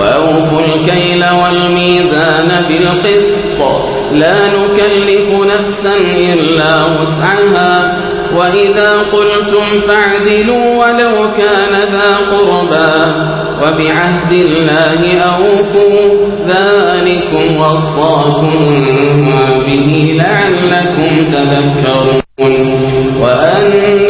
وأوفوا الكيل والميزان بالقسط. لا نكلف نفسا إلا وسعها. وإذا قلتم فاعدلوا ولو كان ذا قربا وبعهد الله أوفوا. ذلكم وصاكم به لعلكم تذكرون. وأن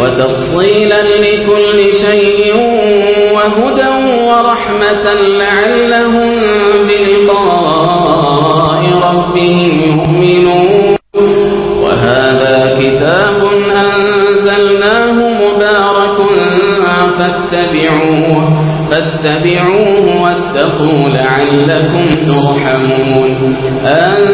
وتفصيلا لكل شيء وهدى ورحمة لعلهم بلقاء ربهم يؤمنون. وهذا كتاب أنزلناه مبارك فاتبعوه فاتبعوه واتقوا لعلكم ترحمون. أن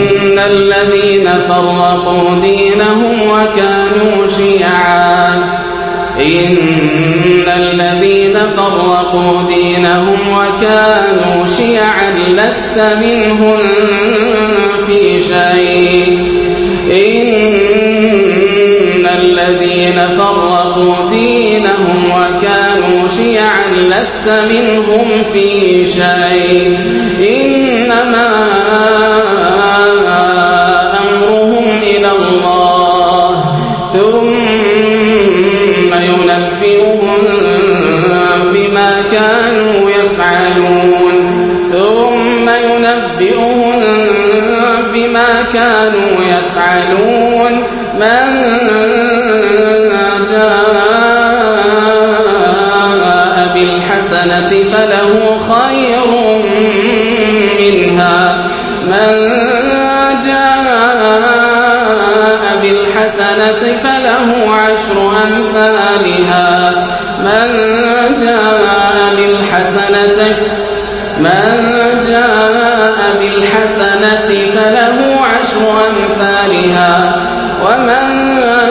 الذين فرقوا دينهم وكانوا شيعا. إن الذين فرقوا دينهم وكانوا شيعا لست منهم في شيء. إن الذين فرقوا دينهم وكانوا شيعا لست منهم في شيء. كانوا يفعلون. من جاء بالحسنة فله خير منها. من جاء بالحسنة فله عشر أمثالها. من جاء بالحسنة من جاء بالحسنة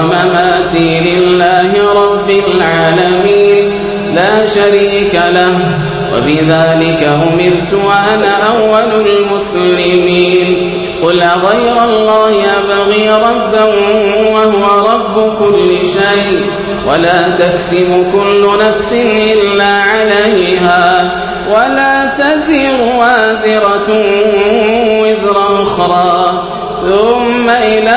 ومماتي لله رب العالمين. لا شريك له. وبذلك أمرت وأنا أول المسلمين. قل غير الله أبغي ربا وهو رب كل شيء. ولا تكسب كل نفس إلا عليها. ولا تزر وازرة وزر أخرى. ثم إلى